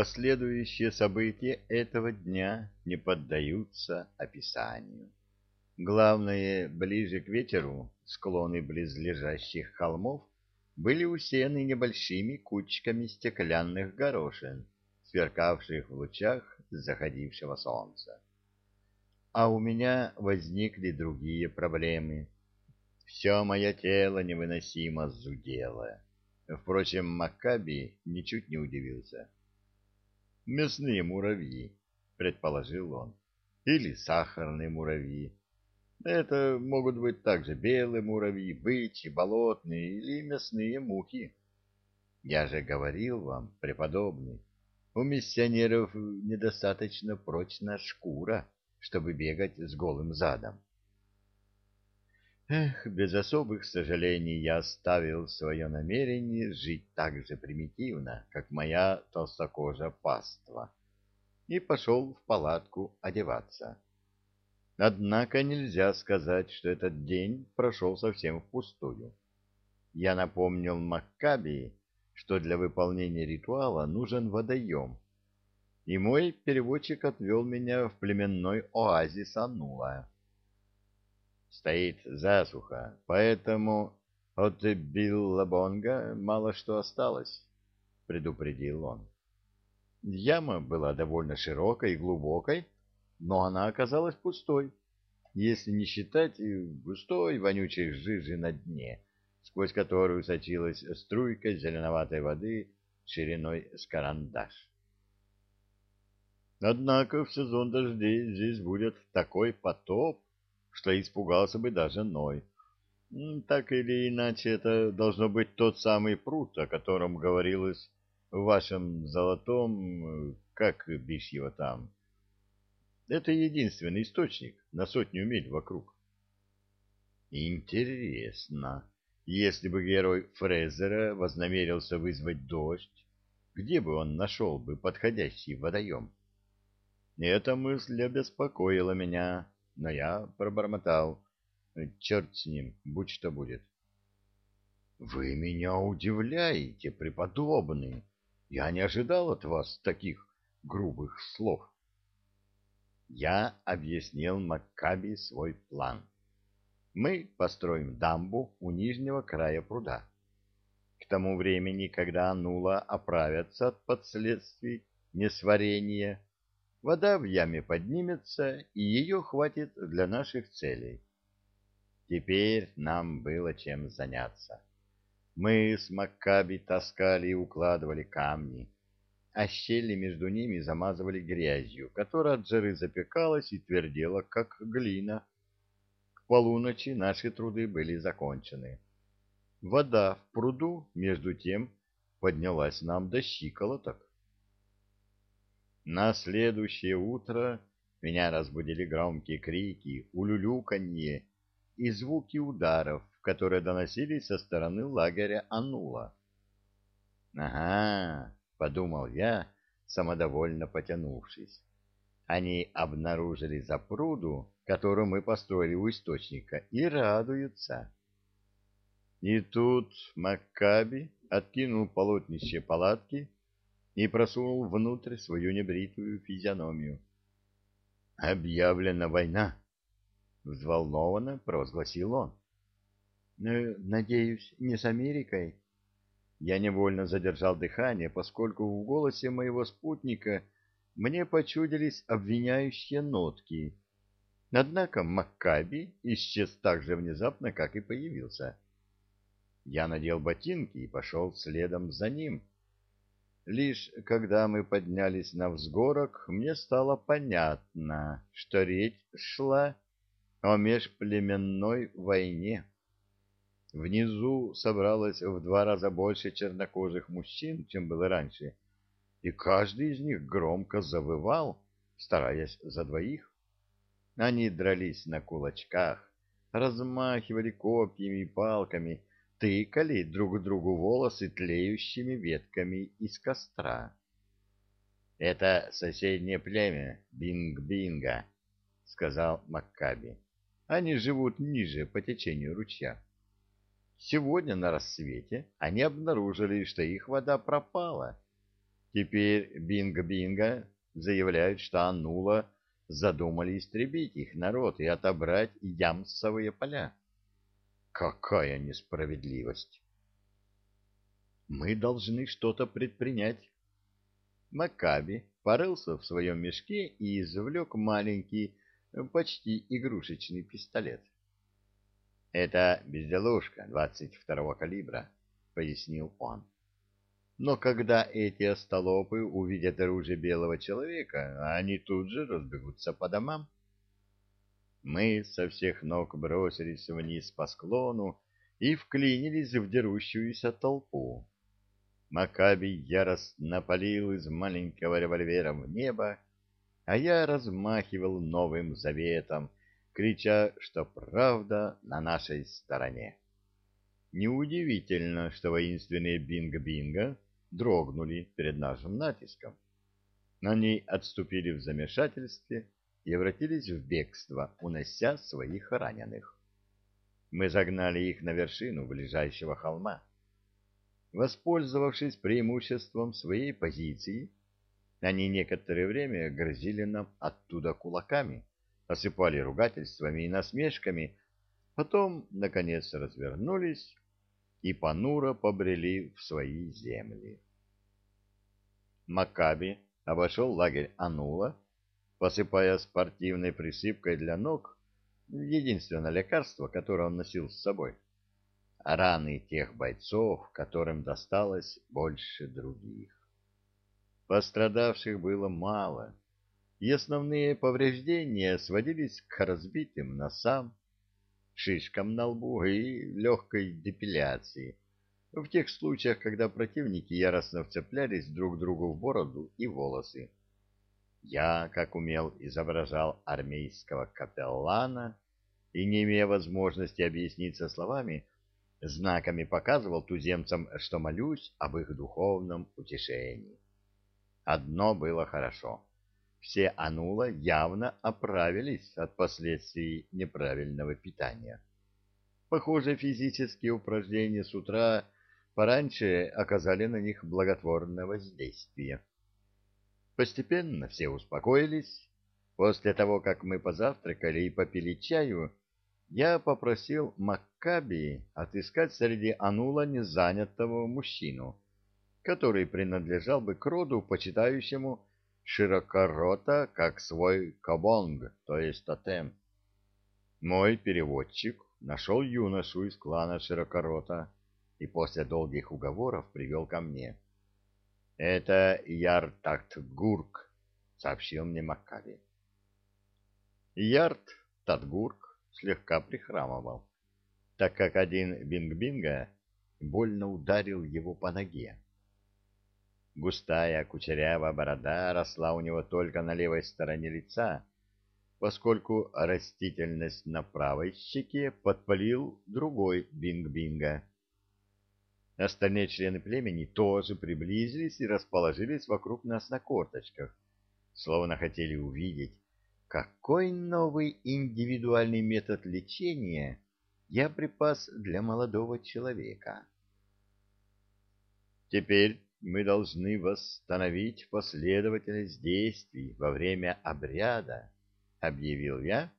Последующие события этого дня не поддаются описанию. Главное, ближе к вечеру склоны близлежащих холмов были усеяны небольшими кучками стеклянных горошин, сверкавших в лучах заходившего солнца. А у меня возникли другие проблемы. Все мое тело невыносимо зудело. Впрочем, Маккаби ничуть не удивился. «Мясные муравьи», — предположил он, — «или сахарные муравьи. Это могут быть также белые муравьи, бычьи, болотные или мясные мухи. Я же говорил вам, преподобный, у миссионеров недостаточно прочная шкура, чтобы бегать с голым задом. Эх, без особых сожалений я оставил свое намерение жить так же примитивно, как моя толстокожая паства, и пошел в палатку одеваться. Однако нельзя сказать, что этот день прошел совсем впустую. Я напомнил Маккаби, что для выполнения ритуала нужен водоем, и мой переводчик отвел меня в племенной оазис Анула стоит засуха, поэтому от Биллабонга мало что осталось, — предупредил он. Яма была довольно широкой и глубокой, но она оказалась пустой, если не считать густой вонючей жижи на дне, сквозь которую сочилась струйка зеленоватой воды шириной с карандаш. Однако в сезон дождей здесь будет такой потоп, что испугался бы даже Ной. Так или иначе, это должно быть тот самый пруд, о котором говорилось в вашем золотом... как бишь его там? Это единственный источник на сотню миль вокруг. Интересно, если бы герой Фрезера вознамерился вызвать дождь, где бы он нашел бы подходящий водоем? Эта мысль обеспокоила меня но я пробормотал. Черт с ним, будь что будет. — Вы меня удивляете, преподобный. Я не ожидал от вас таких грубых слов. Я объяснил Маккаби свой план. Мы построим дамбу у нижнего края пруда. К тому времени, когда Анула оправятся от последствий несварения, Вода в яме поднимется, и ее хватит для наших целей. Теперь нам было чем заняться. Мы с Маккаби таскали и укладывали камни, а щели между ними замазывали грязью, которая от жары запекалась и твердела, как глина. К полуночи наши труды были закончены. Вода в пруду, между тем, поднялась нам до щиколоток. На следующее утро меня разбудили громкие крики, улюлюканье и звуки ударов, которые доносились со стороны лагеря Анула. «Ага», — подумал я, самодовольно потянувшись. Они обнаружили запруду, которую мы построили у источника, и радуются. И тут Маккаби откинул полотнище палатки, и просунул внутрь свою небритую физиономию. «Объявлена война!» — взволнованно провозгласил он. «Э, «Надеюсь, не с Америкой?» Я невольно задержал дыхание, поскольку в голосе моего спутника мне почудились обвиняющие нотки. Однако Маккаби исчез так же внезапно, как и появился. Я надел ботинки и пошел следом за ним. Лишь когда мы поднялись на взгорок, мне стало понятно, что речь шла о межплеменной войне. Внизу собралось в два раза больше чернокожих мужчин, чем было раньше, и каждый из них громко завывал, стараясь за двоих. Они дрались на кулачках, размахивали копьями и палками, тыкали друг другу волосы тлеющими ветками из костра. — Это соседнее племя, Бинг-Бинга, — сказал Маккаби. — Они живут ниже по течению ручья. Сегодня на рассвете они обнаружили, что их вода пропала. Теперь Бинго-Бинго заявляют, что Анула задумали истребить их народ и отобрать ямсовые поля. Какая несправедливость! Мы должны что-то предпринять. Макаби порылся в своем мешке и извлек маленький, почти игрушечный пистолет. — Это безделушка 22-го калибра, — пояснил он. Но когда эти остолопы увидят оружие белого человека, они тут же разбегутся по домам. Мы со всех ног бросились вниз по склону и вклинились в дерущуюся толпу. Макаби яростно палил из маленького револьвера в небо, а я размахивал новым заветом, крича, что правда на нашей стороне. Неудивительно, что воинственные бинго-бинго дрогнули перед нашим натиском. Они отступили в замешательстве и обратились в бегство, унося своих раненых. Мы загнали их на вершину ближайшего холма. Воспользовавшись преимуществом своей позиции, они некоторое время грозили нам оттуда кулаками, осыпали ругательствами и насмешками, потом, наконец, развернулись и понуро побрели в свои земли. Макаби обошел лагерь Анула, посыпая спортивной присыпкой для ног единственное лекарство, которое он носил с собой — раны тех бойцов, которым досталось больше других. Пострадавших было мало, и основные повреждения сводились к разбитым носам, шишкам на лбу и легкой депиляции, в тех случаях, когда противники яростно вцеплялись друг другу в бороду и волосы. Я, как умел, изображал армейского капеллана и, не имея возможности объясниться словами, знаками показывал туземцам, что молюсь об их духовном утешении. Одно было хорошо. Все анула явно оправились от последствий неправильного питания. Похоже, физические упражнения с утра пораньше оказали на них благотворное воздействие. Постепенно все успокоились. После того, как мы позавтракали и попили чаю, я попросил Маккаби отыскать среди Анула незанятого мужчину, который принадлежал бы к роду, почитающему широкорота как свой кабонг, то есть тотем. Мой переводчик нашел юношу из клана широкорота и после долгих уговоров привел ко мне. — Это Яртактгурк, — сообщил мне Маккаби. Ярт Татгурк слегка прихрамывал, так как один бинг-бинга больно ударил его по ноге. Густая кучерявая борода росла у него только на левой стороне лица, поскольку растительность на правой щеке подпалил другой бинг-бинга. Остальные члены племени тоже приблизились и расположились вокруг нас на корточках, словно хотели увидеть, какой новый индивидуальный метод лечения я припас для молодого человека. Теперь мы должны восстановить последовательность действий во время обряда, — объявил я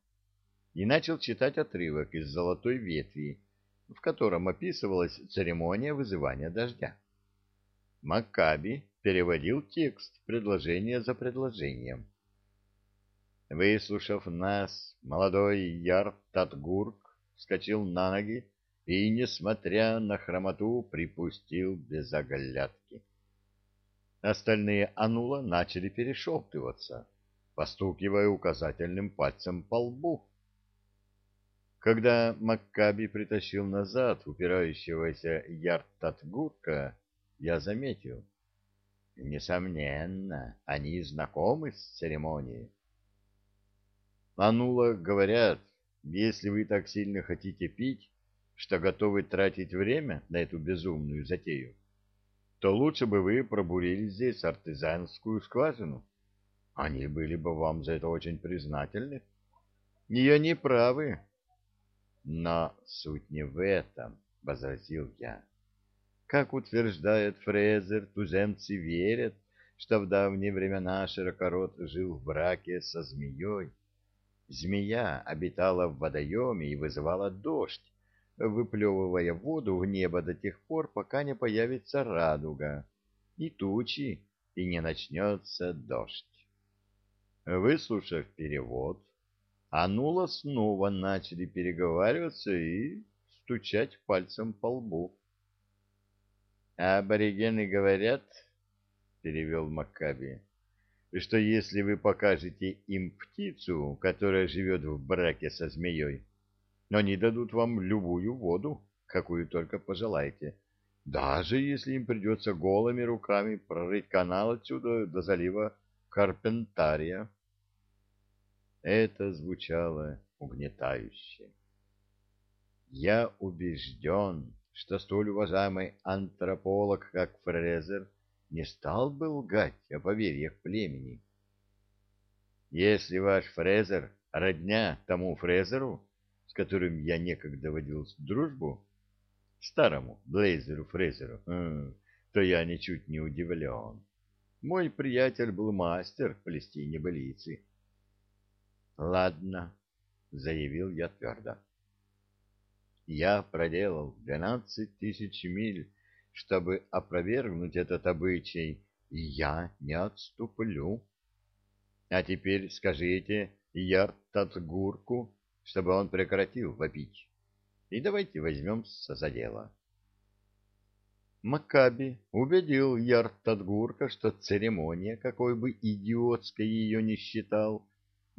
и начал читать отрывок из «Золотой ветви», в котором описывалась церемония вызывания дождя. Маккаби переводил текст предложение за предложением. Выслушав нас, молодой Яр Татгурк вскочил на ноги и, несмотря на хромоту, припустил без оглядки. Остальные анула начали перешептываться, постукивая указательным пальцем по лбу. Когда Маккаби притащил назад упирающегося Яртатгурка, я заметил. Несомненно, они знакомы с церемонией. Анула говорят, если вы так сильно хотите пить, что готовы тратить время на эту безумную затею, то лучше бы вы пробурили здесь артезианскую скважину. Они были бы вам за это очень признательны. И они правы. Но суть не в этом, — возразил я. Как утверждает Фрезер, туземцы верят, что в давние времена Широкорот жил в браке со змеей. Змея обитала в водоеме и вызывала дождь, выплевывая воду в небо до тех пор, пока не появится радуга и тучи, и не начнется дождь. Выслушав перевод, Анула снова начали переговариваться и стучать пальцем по лбу. «Аборигены говорят, — перевел Маккаби, — что если вы покажете им птицу, которая живет в браке со змеей, они дадут вам любую воду, какую только пожелаете, даже если им придется голыми руками прорыть канал отсюда до залива Карпентария. Это звучало угнетающе. Я убежден, что столь уважаемый антрополог, как Фрезер, не стал бы лгать о поверьях племени. Если ваш Фрезер родня тому Фрезеру, с которым я некогда водил дружбу, старому Блейзеру Фрезеру, э, то я ничуть не удивлен. Мой приятель был мастер плести небылицы. — Ладно, — заявил я твердо. Я проделал двенадцать тысяч миль, чтобы опровергнуть этот обычай, и я не отступлю. А теперь скажите Яртатгурку, чтобы он прекратил вопить. И давайте возьмемся за дело. Макаби убедил Яртатгурка, что церемония, какой бы идиотской ее ни считал,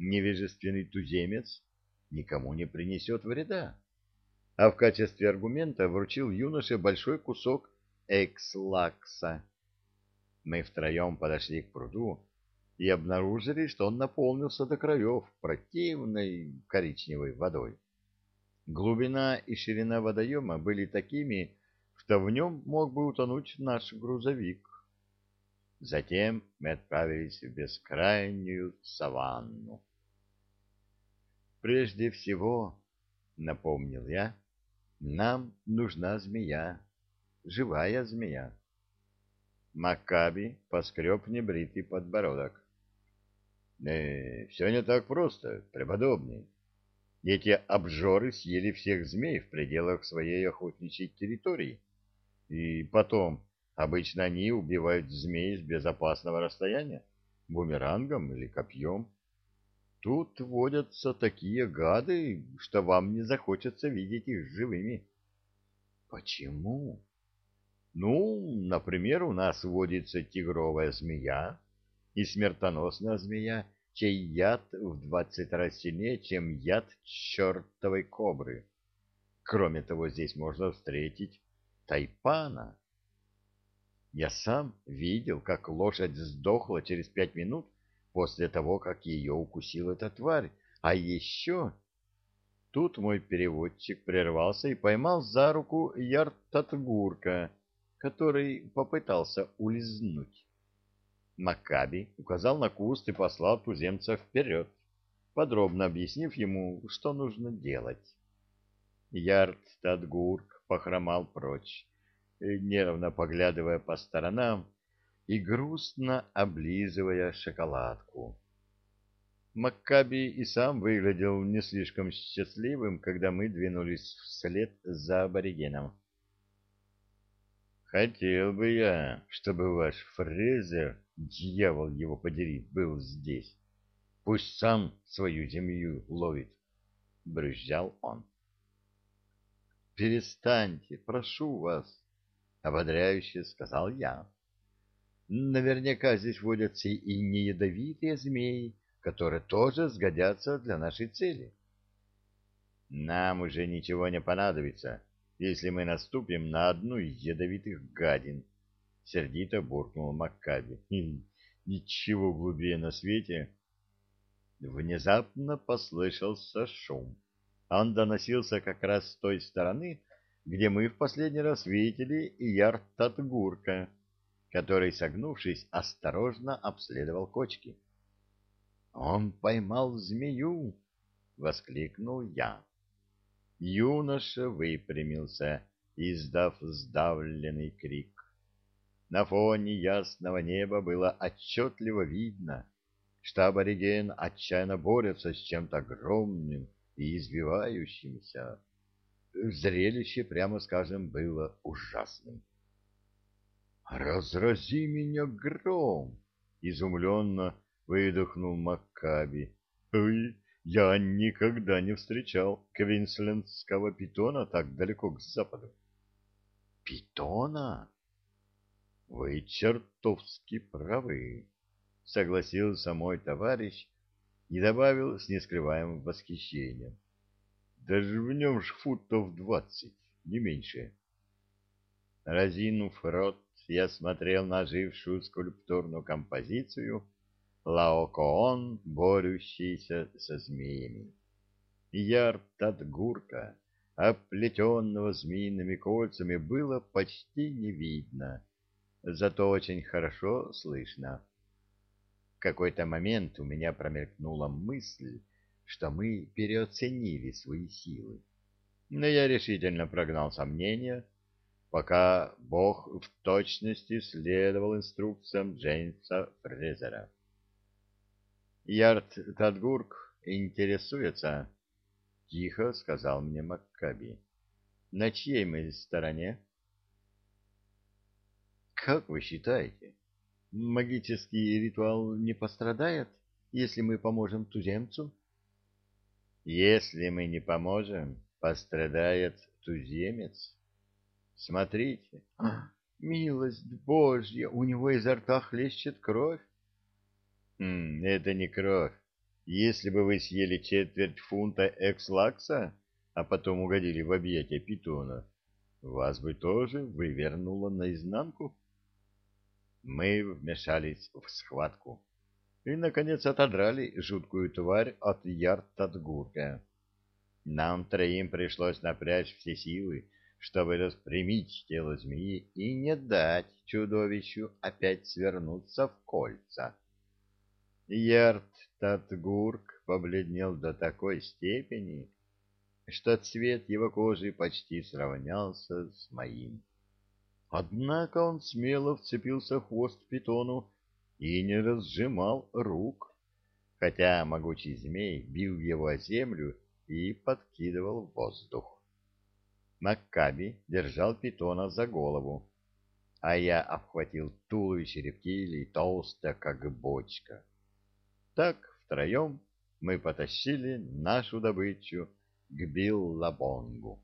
невежественный туземец никому не принесет вреда а в качестве аргумента вручил юноше большой кусок экслакса. Мы втроем подошли к пруду и обнаружили, что он наполнился до краев противной коричневой водой. Глубина и ширина водоема были такими, что в нем мог бы утонуть наш грузовик. Затем мы отправились в бескрайнюю саванну. «Прежде всего, — напомнил я, нам нужна змея, живая змея. Макаби поскреб небритый подбородок. Э, все не так просто, преподобный. Эти обжоры съели всех змей в пределах своей охотничьей территории. И потом, обычно они убивают змей с безопасного расстояния, бумерангом или копьем. Тут водятся такие гады, что вам не захочется видеть их живыми. Почему? Ну, например, у нас водится тигровая змея и смертоносная змея, чей яд в двадцать раз сильнее, чем яд чертовой кобры. Кроме того, здесь можно встретить тайпана. Я сам видел, как лошадь сдохла через пять минут, после того, как ее укусил эта тварь. А еще... Тут мой переводчик прервался и поймал за руку Яртатгурка, который попытался улизнуть. Макаби указал на куст и послал туземца вперед, подробно объяснив ему, что нужно делать. Яртатгурк похромал прочь, нервно поглядывая по сторонам, и грустно облизывая шоколадку. Маккаби и сам выглядел не слишком счастливым, когда мы двинулись вслед за аборигеном. «Хотел бы я, чтобы ваш Фрезер, дьявол его подери, был здесь. Пусть сам свою землю ловит», — брызжал он. «Перестаньте, прошу вас», — ободряюще сказал я. Наверняка здесь водятся и неядовитые змеи, которые тоже сгодятся для нашей цели. Нам уже ничего не понадобится, если мы наступим на одну из ядовитых гадин, — сердито буркнул Маккаби. Ничего глубее на свете. Внезапно послышался шум. Он доносился как раз с той стороны, где мы в последний раз видели Яртатгурка который, согнувшись, осторожно обследовал кочки. «Он поймал змею!» — воскликнул я. Юноша выпрямился, издав сдавленный крик. На фоне ясного неба было отчетливо видно, что абориген отчаянно борется с чем-то огромным и извивающимся. Зрелище, прямо скажем, было ужасным. «Разрази меня гром!» — изумленно выдохнул Маккаби. «Ой, я никогда не встречал квинслендского питона так далеко к западу». «Питона?» «Вы чертовски правы», — согласился мой товарищ и добавил с нескрываемым восхищением. «Даже в нем ж футов двадцать, не меньше». Разинув рот, я смотрел на ожившую скульптурную композицию Лаокоон, борющийся со змеями. Ярд от гурка, оплетенного змеиными кольцами, было почти не видно, зато очень хорошо слышно. В какой-то момент у меня промелькнула мысль, что мы переоценили свои силы. Но я решительно прогнал сомнения, пока Бог в точности следовал инструкциям Джеймса Фрезера. «Ярд Тадгурк интересуется?» — тихо сказал мне Маккаби. «На чьей мы стороне?» «Как вы считаете, магический ритуал не пострадает, если мы поможем туземцу?» «Если мы не поможем, пострадает туземец». Смотрите, милость Божья, у него изо рта хлещет кровь. Это не кровь. Если бы вы съели четверть фунта экслакса, а потом угодили в объятия питона, вас бы тоже вывернуло наизнанку. Мы вмешались в схватку и, наконец, отодрали жуткую тварь от ярд-татгурка. Нам троим пришлось напрячь все силы, чтобы распрямить тело змеи и не дать чудовищу опять свернуться в кольца. Ярд Татгурк побледнел до такой степени, что цвет его кожи почти сравнялся с моим. Однако он смело вцепился в хвост питону и не разжимал рук, хотя могучий змей бил его о землю и подкидывал в воздух. Маккаби держал питона за голову, а я обхватил туловище рептилии толсто, как бочка. Так втроем мы потащили нашу добычу к Биллабонгу.